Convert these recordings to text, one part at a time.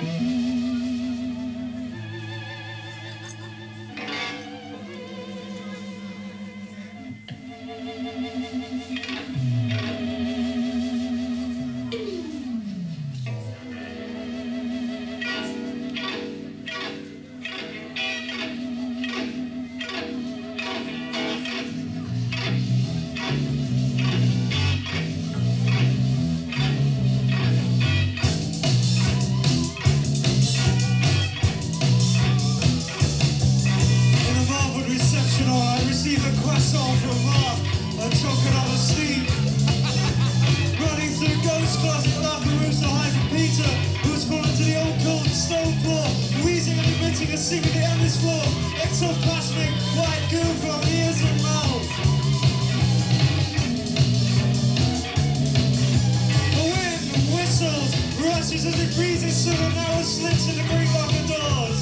Mm-hmm. On from bar, a chocolate on sleep. Running through Peter, who's fallen to the old cold wheezing and emitting a secret the white goo from ears and. The wind whistles, rushes as it breezes through the slits in the great locker doors.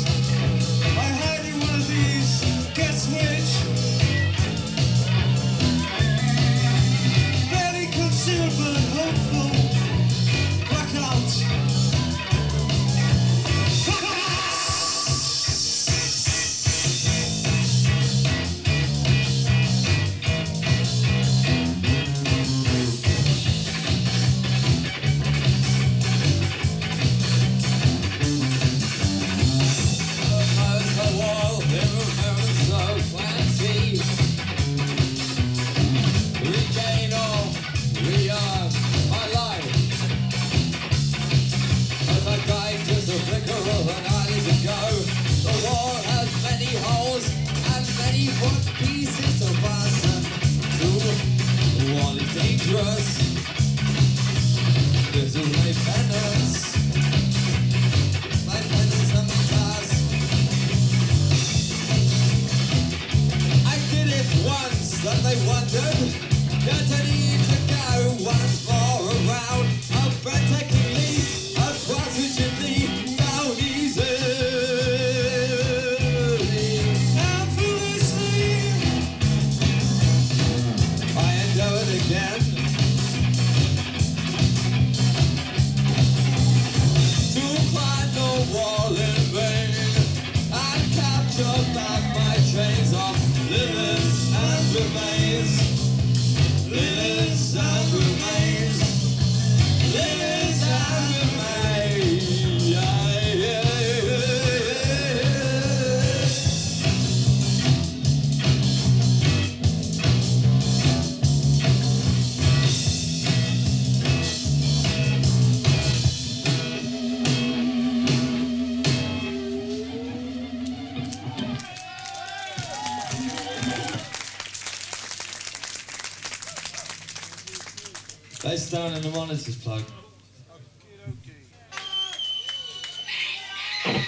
Dangerous. This is my penance. My penance and my. I did it once, and they wondered. Continuing to go once Bass down and the monitors plug. Okay, okay.